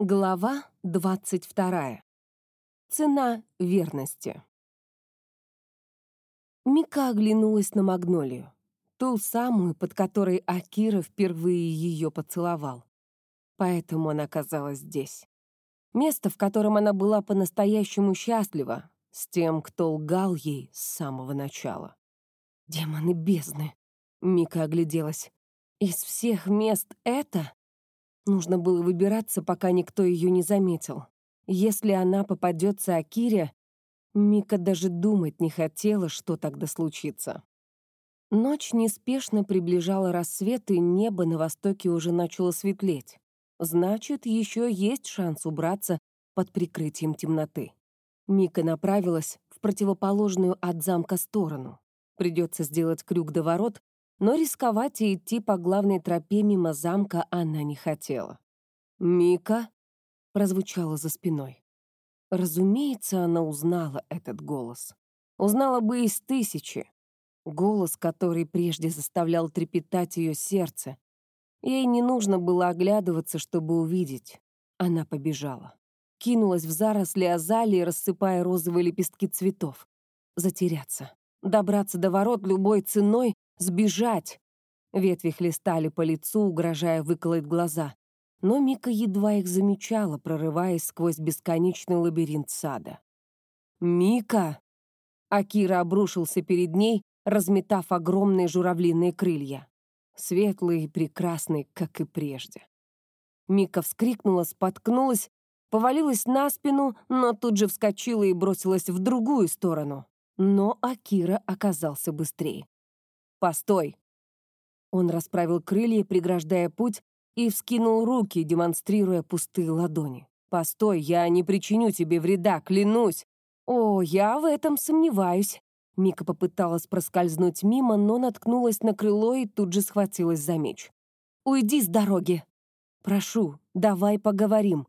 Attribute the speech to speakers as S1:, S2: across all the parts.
S1: Глава 22. Цена верности. Мика оглянулась на Магнолию, ту самую, под которой Акира впервые ее поцеловал. Поэтому она оказалась здесь. Место, в котором она была по-настоящему счастлива, с тем, кто лгал ей с самого начала. «Демоны бездны!» — Мика огляделась. «Из всех мест это...» Нужно было выбираться, пока никто ее не заметил. Если она попадется Акире, Мика даже думать не хотела, что тогда случится. Ночь неспешно приближала рассвет, и небо на востоке уже начало светлеть. Значит, еще есть шанс убраться под прикрытием темноты. Мика направилась в противоположную от замка сторону. Придется сделать крюк до ворот, но рисковать и идти по главной тропе мимо замка она не хотела. «Мика?» — прозвучало за спиной. Разумеется, она узнала этот голос. Узнала бы из тысячи. Голос, который прежде заставлял трепетать ее сердце. Ей не нужно было оглядываться, чтобы увидеть. Она побежала. Кинулась в заросли азалии, рассыпая розовые лепестки цветов. Затеряться. Добраться до ворот любой ценой Сбежать! Ветви хлестали по лицу, угрожая выколоть глаза. Но Мика едва их замечала, прорываясь сквозь бесконечный лабиринт сада. «Мика!» Акира обрушился перед ней, разметав огромные журавлиные крылья. Светлые и прекрасные, как и прежде. Мика вскрикнула, споткнулась, повалилась на спину, но тут же вскочила и бросилась в другую сторону. Но Акира оказался быстрее. «Постой!» Он расправил крылья, преграждая путь, и вскинул руки, демонстрируя пустые ладони. «Постой, я не причиню тебе вреда, клянусь!» «О, я в этом сомневаюсь!» Мика попыталась проскользнуть мимо, но наткнулась на крыло и тут же схватилась за меч. «Уйди с дороги!» «Прошу, давай поговорим!»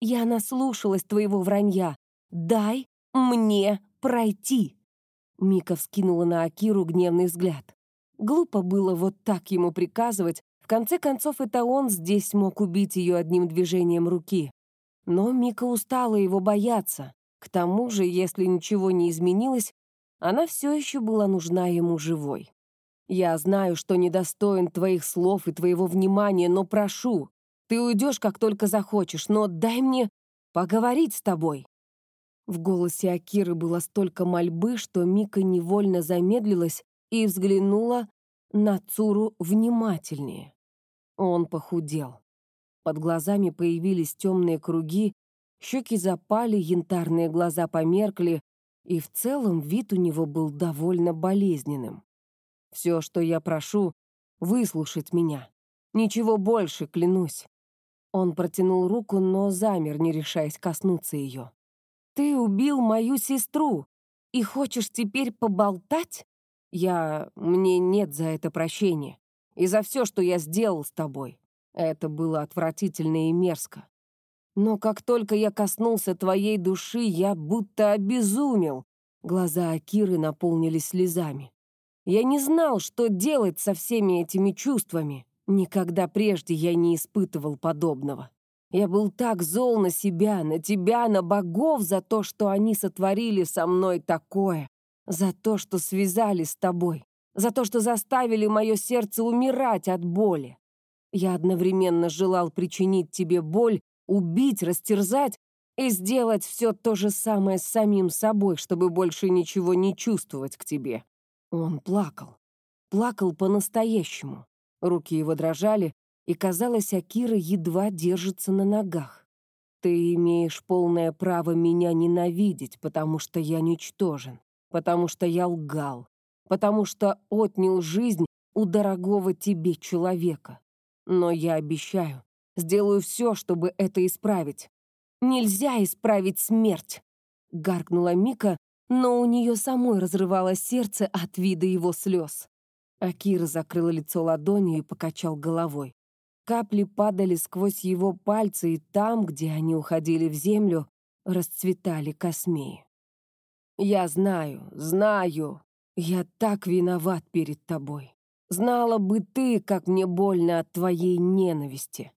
S1: «Я наслушалась твоего вранья. Дай мне пройти!» Мика вскинула на Акиру гневный взгляд. Глупо было вот так ему приказывать, в конце концов, это он здесь мог убить ее одним движением руки. Но Мика устала его бояться. К тому же, если ничего не изменилось, она все еще была нужна ему живой. «Я знаю, что недостоин твоих слов и твоего внимания, но прошу, ты уйдешь, как только захочешь, но дай мне поговорить с тобой». В голосе Акиры было столько мольбы, что Мика невольно замедлилась и взглянула на Цуру внимательнее. Он похудел. Под глазами появились темные круги, щеки запали, янтарные глаза померкли, и в целом вид у него был довольно болезненным. «Все, что я прошу, выслушать меня. Ничего больше, клянусь». Он протянул руку, но замер, не решаясь коснуться ее. «Ты убил мою сестру и хочешь теперь поболтать?» «Я... мне нет за это прощения. И за все, что я сделал с тобой. Это было отвратительно и мерзко. Но как только я коснулся твоей души, я будто обезумел». Глаза Акиры наполнились слезами. «Я не знал, что делать со всеми этими чувствами. Никогда прежде я не испытывал подобного. Я был так зол на себя, на тебя, на богов за то, что они сотворили со мной такое, за то, что связали с тобой, за то, что заставили мое сердце умирать от боли. Я одновременно желал причинить тебе боль, убить, растерзать и сделать все то же самое с самим собой, чтобы больше ничего не чувствовать к тебе. Он плакал. Плакал по-настоящему. Руки его дрожали, и, казалось, Акира едва держится на ногах. «Ты имеешь полное право меня ненавидеть, потому что я ничтожен, потому что я лгал, потому что отнял жизнь у дорогого тебе человека. Но я обещаю, сделаю все, чтобы это исправить. Нельзя исправить смерть!» — гаркнула Мика, но у нее самой разрывалось сердце от вида его слез. Акира закрыла лицо ладонью и покачал головой. Капли падали сквозь его пальцы, и там, где они уходили в землю, расцветали космеи. «Я знаю, знаю. Я так виноват перед тобой. Знала бы ты, как мне больно от твоей ненависти.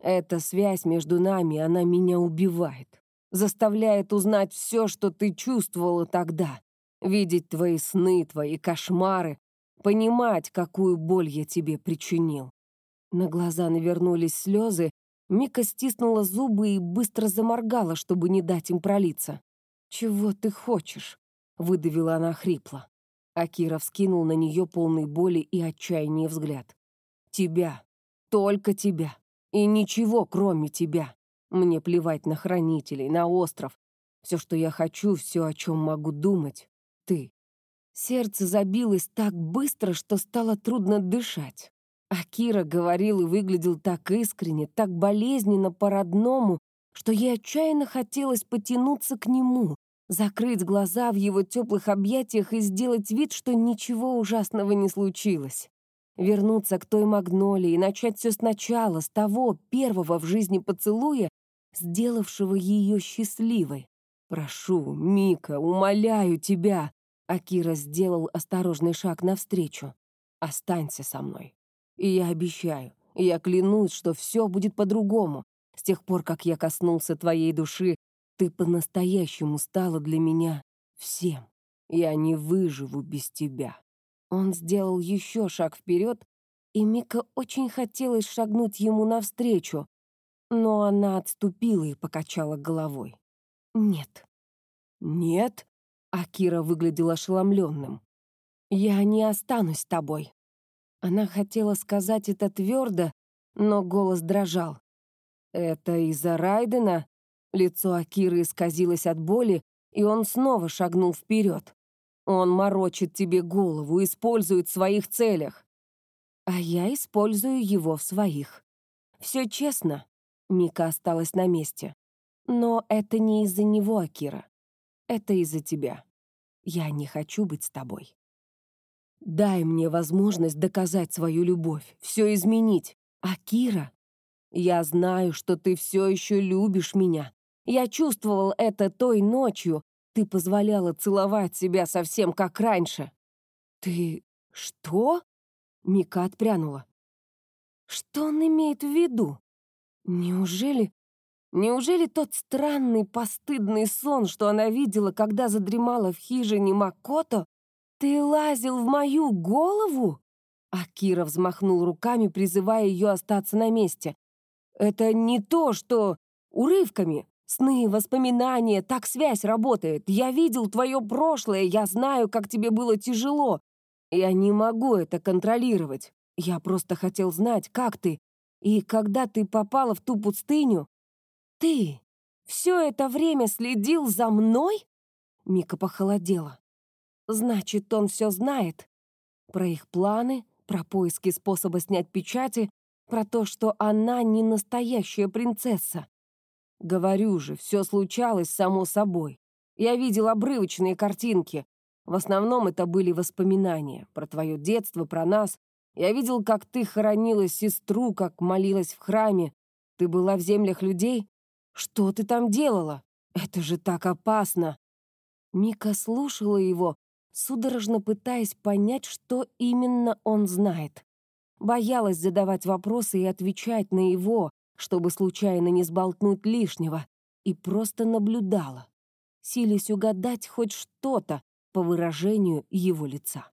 S1: Эта связь между нами, она меня убивает. Заставляет узнать все, что ты чувствовала тогда. Видеть твои сны, твои кошмары. Понимать, какую боль я тебе причинил. На глаза навернулись слезы. Мика стиснула зубы и быстро заморгала, чтобы не дать им пролиться. «Чего ты хочешь?» — выдавила она хрипло. Акира вскинул на нее полный боли и отчаяния взгляд. «Тебя. Только тебя. И ничего, кроме тебя. Мне плевать на хранителей, на остров. Все, что я хочу, все, о чем могу думать — ты». Сердце забилось так быстро, что стало трудно дышать. Акира говорил и выглядел так искренне, так болезненно по-родному, что ей отчаянно хотелось потянуться к нему, закрыть глаза в его теплых объятиях и сделать вид, что ничего ужасного не случилось. Вернуться к той магнолии и начать все сначала, с того первого в жизни поцелуя, сделавшего ее счастливой. «Прошу, Мика, умоляю тебя!» Акира сделал осторожный шаг навстречу. «Останься со мной. И я обещаю, я клянусь, что все будет по-другому. С тех пор, как я коснулся твоей души, ты по-настоящему стала для меня всем. Я не выживу без тебя». Он сделал еще шаг вперед, и Мика очень хотелось шагнуть ему навстречу, но она отступила и покачала головой. «Нет». «Нет?» — Акира выглядел ошеломленным. «Я не останусь с тобой». Она хотела сказать это твердо, но голос дрожал. «Это из-за Райдена?» Лицо Акиры исказилось от боли, и он снова шагнул вперед. «Он морочит тебе голову, использует в своих целях». «А я использую его в своих. Все честно». Мика осталась на месте. «Но это не из-за него, Акира. Это из-за тебя. Я не хочу быть с тобой». «Дай мне возможность доказать свою любовь, все изменить. Акира, я знаю, что ты все еще любишь меня. Я чувствовал это той ночью. Ты позволяла целовать себя совсем как раньше. Ты... что? Мика отпрянула. Что он имеет в виду? Неужели... Неужели тот странный постыдный сон, что она видела, когда задремала в хижине Макото, ты лазил в мою голову? Акира взмахнул руками, призывая ее остаться на месте. Это не то, что... Урывками. Сны, воспоминания, так связь работает. Я видел твое прошлое, я знаю, как тебе было тяжело. Я не могу это контролировать. Я просто хотел знать, как ты. И когда ты попала в ту пустыню... Ты все это время следил за мной? Мика похолодела. Значит, он все знает. Про их планы, про поиски способа снять печати, про то, что она не настоящая принцесса. Говорю же, все случалось само собой. Я видел обрывочные картинки. В основном это были воспоминания про твое детство, про нас. Я видел, как ты хоронила сестру, как молилась в храме. Ты была в землях людей? Что ты там делала? Это же так опасно!» Мика слушала его, судорожно пытаясь понять, что именно он знает. Боялась задавать вопросы и отвечать на его, чтобы случайно не сболтнуть лишнего, и просто наблюдала, силясь угадать хоть что-то по выражению его лица.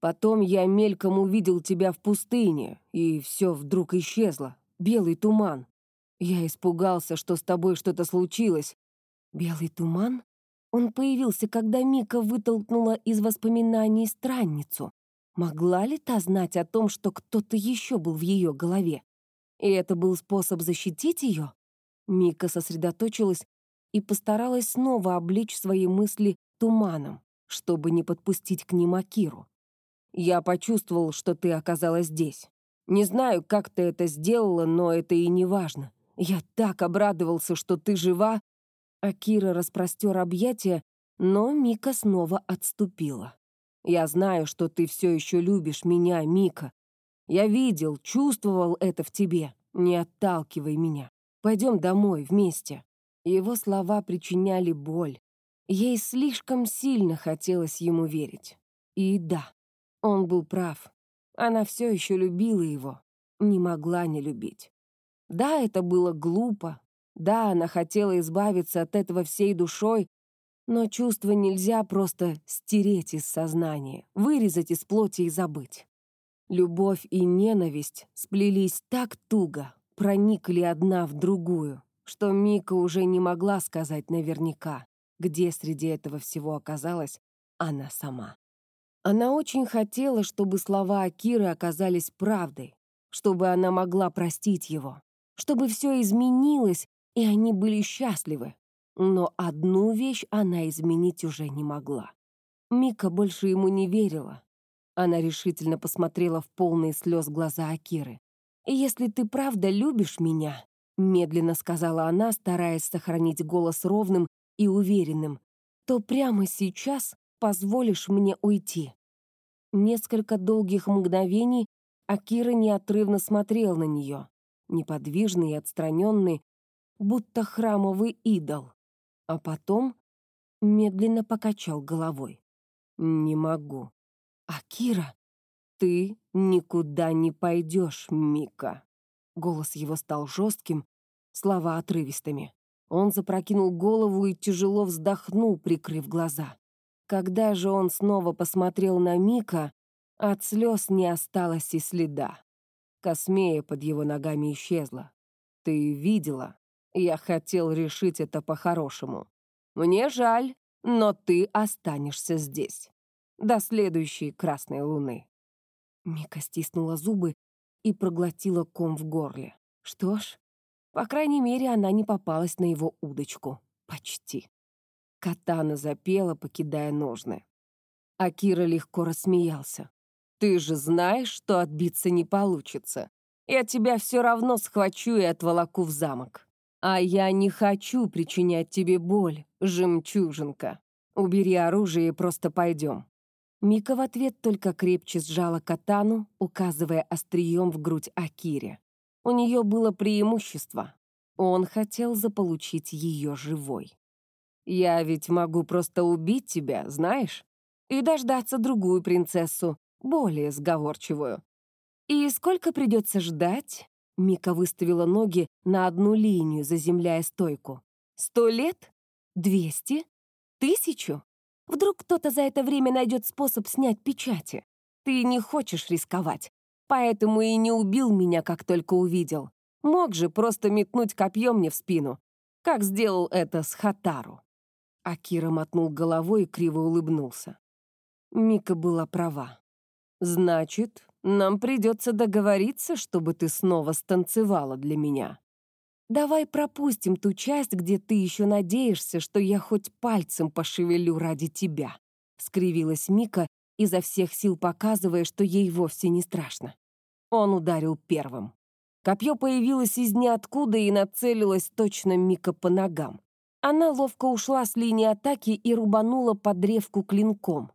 S1: Потом я мельком увидел тебя в пустыне, и все вдруг исчезло. Белый туман. Я испугался, что с тобой что-то случилось. Белый туман? Он появился, когда Мика вытолкнула из воспоминаний странницу. Могла ли та знать о том, что кто-то еще был в ее голове? И это был способ защитить ее? Мика сосредоточилась и постаралась снова обличь свои мысли туманом, чтобы не подпустить к ним Акиру. «Я почувствовал, что ты оказалась здесь. Не знаю, как ты это сделала, но это и не важно. Я так обрадовался, что ты жива». Акира распростер объятия, но Мика снова отступила. «Я знаю, что ты все еще любишь меня, Мика, я видел, чувствовал это в тебе. Не отталкивай меня. Пойдем домой вместе». Его слова причиняли боль. Ей слишком сильно хотелось ему верить. И да, он был прав. Она все еще любила его. Не могла не любить. Да, это было глупо. Да, она хотела избавиться от этого всей душой, но чувство нельзя просто стереть из сознания, вырезать из плоти и забыть. Любовь и ненависть сплелись так туго, проникли одна в другую, что Мика уже не могла сказать наверняка, где среди этого всего оказалась она сама. Она очень хотела, чтобы слова Акиры оказались правдой, чтобы она могла простить его, чтобы все изменилось, и они были счастливы. Но одну вещь она изменить уже не могла. Мика больше ему не верила. Она решительно посмотрела в полные слез глаза Акиры. «И если ты правда любишь меня», — медленно сказала она, стараясь сохранить голос ровным и уверенным, «то прямо сейчас позволишь мне уйти». Несколько долгих мгновений Акира неотрывно смотрел на нее, неподвижный и отстраненный, будто храмовый идол, а потом медленно покачал головой. «Не могу». «Акира, ты никуда не пойдешь, Мика». Голос его стал жестким, слова отрывистыми. Он запрокинул голову и тяжело вздохнул, прикрыв глаза. Когда же он снова посмотрел на Мика, от слез не осталось и следа. Космея под его ногами исчезла. Ты видела? Я хотел решить это по-хорошему. Мне жаль, но ты останешься здесь. До следующей красной луны. Мика стиснула зубы и проглотила ком в горле. Что ж, по крайней мере, она не попалась на его удочку. Почти. Катана запела, покидая ножны. Акира легко рассмеялся. Ты же знаешь, что отбиться не получится. Я тебя все равно схвачу и отволоку в замок. А я не хочу причинять тебе боль, жемчужинка. Убери оружие и просто пойдем. Мика в ответ только крепче сжала катану, указывая острием в грудь Акире. У нее было преимущество. Он хотел заполучить ее живой. «Я ведь могу просто убить тебя, знаешь? И дождаться другую принцессу, более сговорчивую. «И сколько придется ждать?» Мика выставила ноги на одну линию, заземляя стойку. «Сто лет? Двести? Тысячу? Вдруг кто-то за это время найдет способ снять печати? Ты не хочешь рисковать, поэтому и не убил меня, как только увидел. Мог же просто метнуть копье мне в спину, как сделал это с Хатару». Акира мотнул головой и криво улыбнулся. Мика была права. Значит, нам придется договориться, чтобы ты снова станцевала для меня. Давай пропустим ту часть, где ты еще надеешься, что я хоть пальцем пошевелю ради тебя», — скривилась Мика, изо всех сил показывая, что ей вовсе не страшно. Он ударил первым. Копье появилось из ниоткуда и нацелилось точно Мика по ногам. Она ловко ушла с линии атаки и рубанула по древку клинком.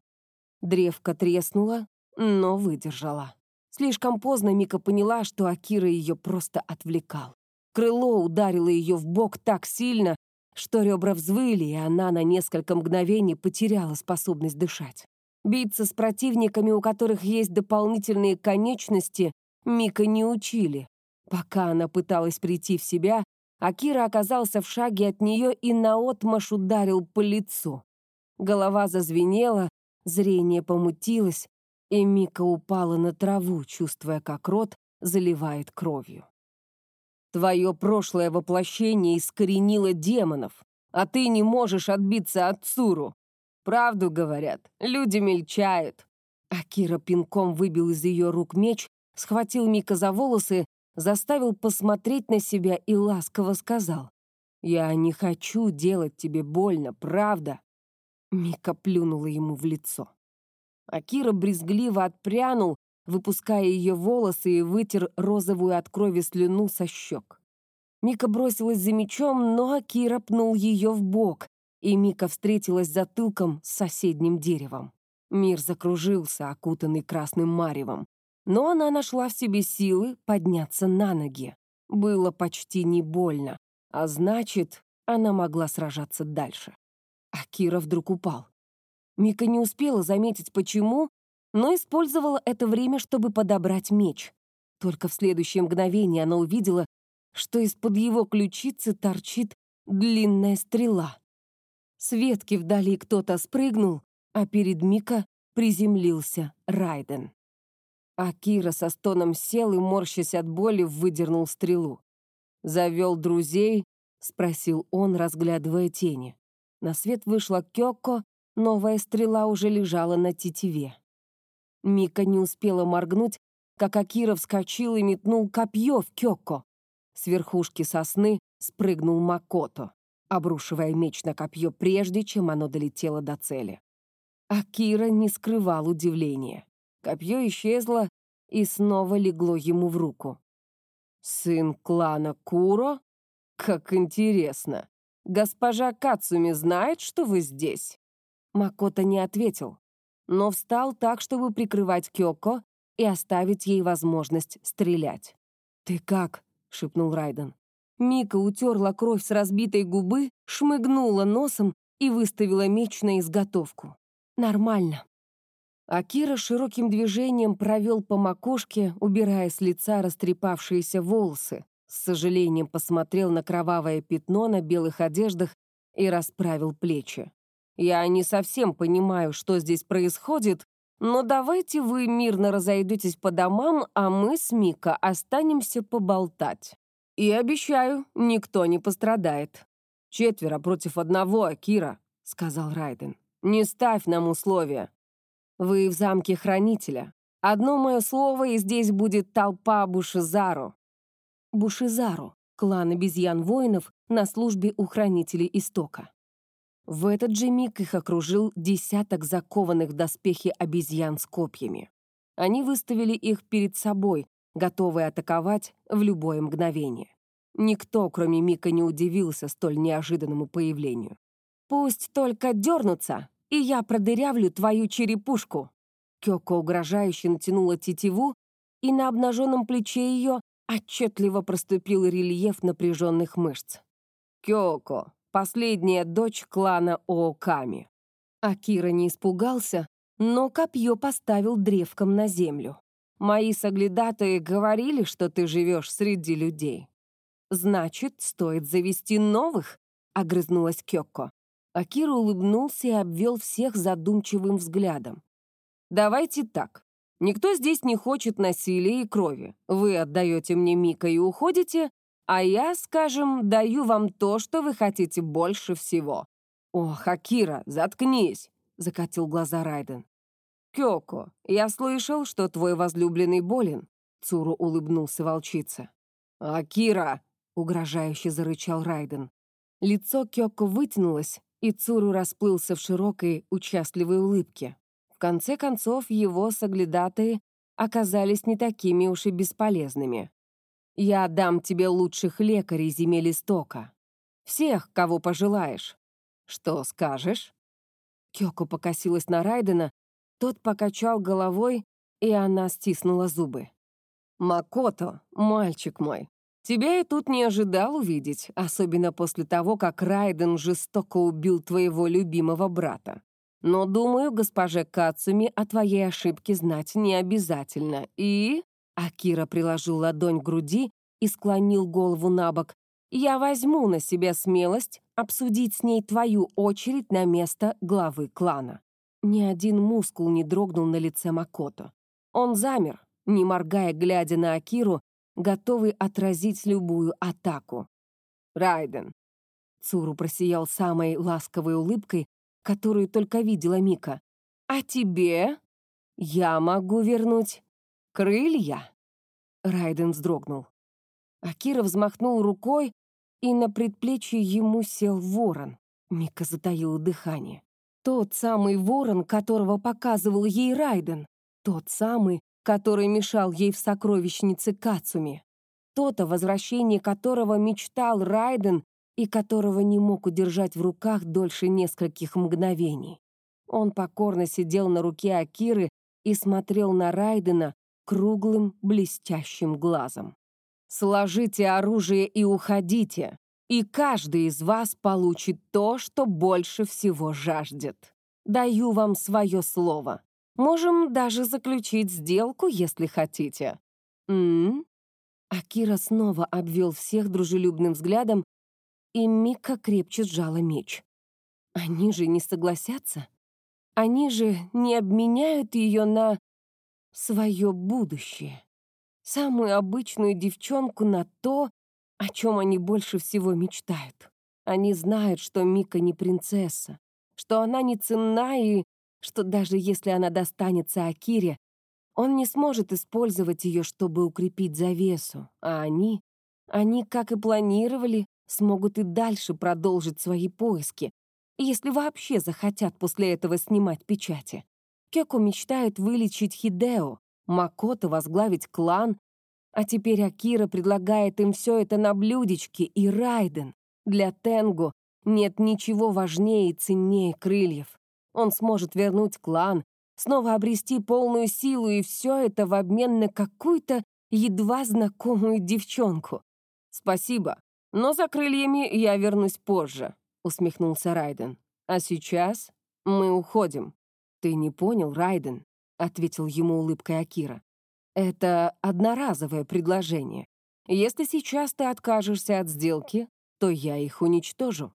S1: Древко треснуло, но выдержала. Слишком поздно Мика поняла, что Акира ее просто отвлекал. Крыло ударило ее в бок так сильно, что ребра взвыли, и она на несколько мгновений потеряла способность дышать. Биться с противниками, у которых есть дополнительные конечности, Мика не учили. Пока она пыталась прийти в себя, Акира оказался в шаге от нее и наотмашь ударил по лицу. Голова зазвенела, зрение помутилось, и Мика упала на траву, чувствуя, как рот заливает кровью. «Твое прошлое воплощение искоренило демонов, а ты не можешь отбиться от Цуру. Правду говорят, люди мельчают». Акира пинком выбил из ее рук меч, схватил Мика за волосы, заставил посмотреть на себя и ласково сказал. «Я не хочу делать тебе больно, правда?» Мика плюнула ему в лицо. Акира брезгливо отпрянул, выпуская ее волосы и вытер розовую от крови слюну со щек. Мика бросилась за мечом, но Акира пнул ее в бок, и Мика встретилась затылком с соседним деревом. Мир закружился, окутанный красным маревом. Но она нашла в себе силы подняться на ноги. Было почти не больно, а значит, она могла сражаться дальше. Акира вдруг упал. Мика не успела заметить, почему, но использовала это время, чтобы подобрать меч. Только в следующее мгновение она увидела, что из-под его ключицы торчит длинная стрела. С ветки вдали кто-то спрыгнул, а перед Мика приземлился Райден. Акира со стоном сел и, морщась от боли, выдернул стрелу. «Завел друзей?» — спросил он, разглядывая тени. На свет вышла Кёко, новая стрела уже лежала на тетиве. Мика не успела моргнуть, как Акира вскочил и метнул копье в Кёко. С верхушки сосны спрыгнул Макото, обрушивая меч на копье прежде, чем оно долетело до цели. Акира не скрывал удивления. Копье исчезло и снова легло ему в руку. «Сын клана Куро? Как интересно! Госпожа Кацуми знает, что вы здесь?» Макото не ответил, но встал так, чтобы прикрывать Кёко и оставить ей возможность стрелять. «Ты как?» — шепнул Райден. Мика утерла кровь с разбитой губы, шмыгнула носом и выставила меч на изготовку. Нормально. Акира широким движением провел по макушке, убирая с лица растрепавшиеся волосы. С сожалением посмотрел на кровавое пятно на белых одеждах и расправил плечи. «Я не совсем понимаю, что здесь происходит, но давайте вы мирно разойдетесь по домам, а мы с Мика останемся поболтать. И обещаю, никто не пострадает. Четверо против одного, Акира», — сказал Райден. Не ставь нам условия. Вы в замке Хранителя. Одно мое слово, и здесь будет толпа Бушизару. Бушизару — клан обезьян-воинов на службе у Хранителей Истока. В этот же миг их окружил десяток закованных в доспехи обезьян с копьями. Они выставили их перед собой, готовые атаковать в любое мгновение. Никто, кроме Мика, не удивился столь неожиданному появлению. «Пусть только дернутся, и я продырявлю твою черепушку». Кёко угрожающе натянула тетиву, и на обнаженном плече ее отчетливо проступил рельеф напряженных мышц. Кёко, последняя дочь клана Ооками. Акира не испугался, но копье поставил древком на землю. Мои соглядатые говорили, что ты живешь среди людей. Значит, стоит завести новых, огрызнулась Кёко. Акира улыбнулся и обвел всех задумчивым взглядом. «Давайте так. Никто здесь не хочет насилия и крови. Вы отдаете мне Мика и уходите, а я, скажем, даю вам то, что вы хотите больше всего». «Ох, Акира, заткнись!» — закатил глаза Райден. «Кёко, я слышал, что твой возлюбленный болен», — Цуру улыбнулся волчица. «Акира!» — угрожающе зарычал Райден. Лицо Кёко вытянулось, и Цуру расплылся в широкой, участливой улыбке. В конце концов, его соглядатые оказались не такими уж и бесполезными. «Я дам тебе лучших лекарей земель истока. Всех, кого пожелаешь. Что скажешь?» Кёко покосилась на Райдена, тот покачал головой, и она стиснула зубы. «Макото, мальчик мой, Тебя я тут не ожидал увидеть, особенно после того, как Райден жестоко убил твоего любимого брата. Но, думаю, госпоже Кацуми о твоей ошибке знать не обязательно. И...» Акира приложил ладонь к груди и склонил голову на бок. «Я возьму на себя смелость обсудить с ней твою очередь на место главы клана». Ни один мускул не дрогнул на лице Макото. Он замер, не моргая, глядя на Акиру, готовый отразить любую атаку. «Райден!» Цуру просиял самой ласковой улыбкой, которую только видела Мика. «А тебе? Я могу вернуть крылья?» Райден вздрогнул. Акира взмахнул рукой, и на предплечье ему сел ворон. Мика затаила дыхание. Тот самый ворон, которого показывал ей Райден. Тот самый, который мешал ей в сокровищнице Кацуми. То-то, возвращение которого мечтал Райден и которого не мог удержать в руках дольше нескольких мгновений. Он покорно сидел на руке Акиры и смотрел на Райдена круглым блестящим глазом. «Сложите оружие и уходите, и каждый из вас получит то, что больше всего жаждет. Даю вам свое слово. Можем даже заключить сделку, если хотите. М, -м, Акира снова обвел всех дружелюбным взглядом, и Мика крепче сжала меч. Они же не согласятся? Они же не обменяют ее на свое будущее. Самую обычную девчонку на то, о чем они больше всего мечтают. Они знают, что Мика не принцесса, что она не ценна и что даже если она достанется Акире, он не сможет использовать ее, чтобы укрепить завесу, а они, они, как и планировали, смогут и дальше продолжить свои поиски, если вообще захотят после этого снимать печати. Кеко мечтает вылечить Хидео, Макото возглавить клан, а теперь Акира предлагает им все это на блюдечке и Райден. Для Тенгу нет ничего важнее и ценнее крыльев. Он сможет вернуть клан, снова обрести полную силу, и все это в обмен на какую-то едва знакомую девчонку. «Спасибо, но за крыльями я вернусь позже», — усмехнулся Райден. «А сейчас мы уходим». «Ты не понял, Райден», — ответил ему улыбкой Акира. «Это одноразовое предложение. Если сейчас ты откажешься от сделки, то я их уничтожу».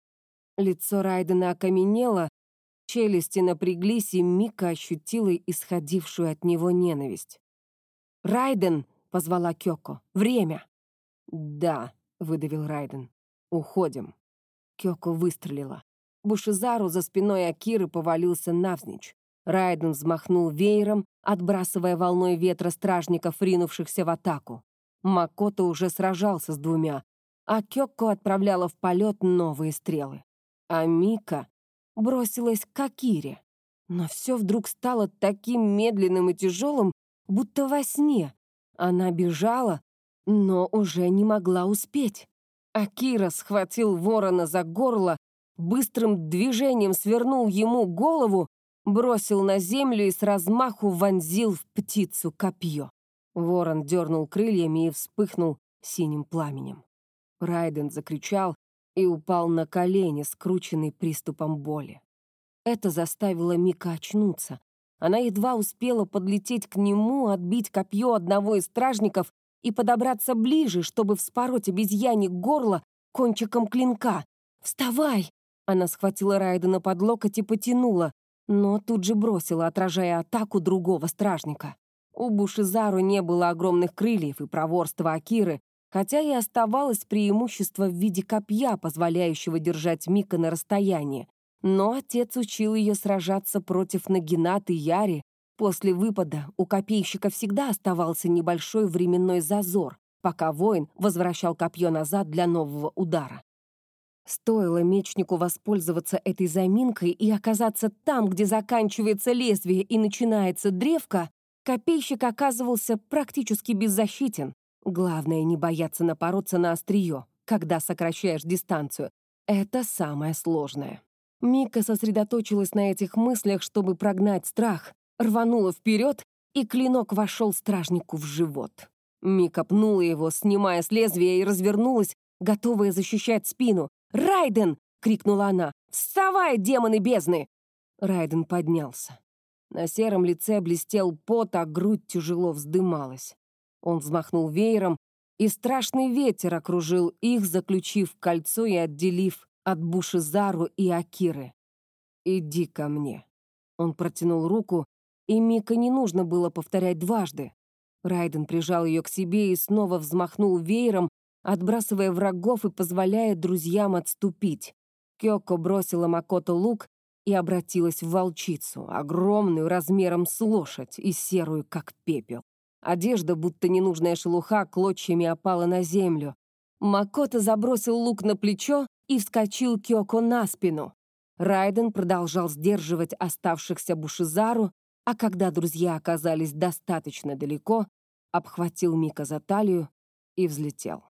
S1: Лицо Райдена окаменело, Челюсти напряглись, и Мика ощутила исходившую от него ненависть. «Райден!» — позвала Кёко. «Время!» «Да», — выдавил Райден. «Уходим». Кёко выстрелила. Бушизару за спиной Акиры повалился навзничь. Райден взмахнул веером, отбрасывая волной ветра стражников, ринувшихся в атаку. Макото уже сражался с двумя, а Кёко отправляла в полет новые стрелы. А Мика бросилась к Акире. Но все вдруг стало таким медленным и тяжелым, будто во сне. Она бежала, но уже не могла успеть. Акира схватил ворона за горло, быстрым движением свернул ему голову, бросил на землю и с размаху вонзил в птицу копье. Ворон дернул крыльями и вспыхнул синим пламенем. Райден закричал, и упал на колени, скрученный приступом боли. Это заставило Мика очнуться. Она едва успела подлететь к нему, отбить копье одного из стражников и подобраться ближе, чтобы вспороть обезьяне горло кончиком клинка. «Вставай!» Она схватила Райдена под локоть и потянула, но тут же бросила, отражая атаку другого стражника. У Бушизару не было огромных крыльев и проворства Акиры, хотя и оставалось преимущество в виде копья, позволяющего держать Мика на расстоянии. Но отец учил ее сражаться против Нагинат и Яри. После выпада у копейщика всегда оставался небольшой временной зазор, пока воин возвращал копье назад для нового удара. Стоило мечнику воспользоваться этой заминкой и оказаться там, где заканчивается лезвие и начинается древко, копейщик оказывался практически беззащитен. Главное не бояться напороться на острие, когда сокращаешь дистанцию. Это самое сложное. Мика сосредоточилась на этих мыслях, чтобы прогнать страх, рванула вперед, и клинок вошел стражнику в живот. Мика пнула его, снимая с лезвия, и развернулась, готовая защищать спину. «Райден!» — крикнула она. «Вставай, демоны бездны!» Райден поднялся. На сером лице блестел пот, а грудь тяжело вздымалась. Он взмахнул веером, и страшный ветер окружил их, заключив кольцо и отделив от Бушизару и Акиры. «Иди ко мне». Он протянул руку, и Мика не нужно было повторять дважды. Райден прижал ее к себе и снова взмахнул веером, отбрасывая врагов и позволяя друзьям отступить. Кёко бросила Макото лук и обратилась в волчицу, огромную размером с лошадь и серую, как пепел. Одежда, будто ненужная шелуха, клочьями опала на землю. Макото забросил лук на плечо и вскочил Кёко на спину. Райден продолжал сдерживать оставшихся Бушизару, а когда друзья оказались достаточно далеко, обхватил Мика за талию и взлетел.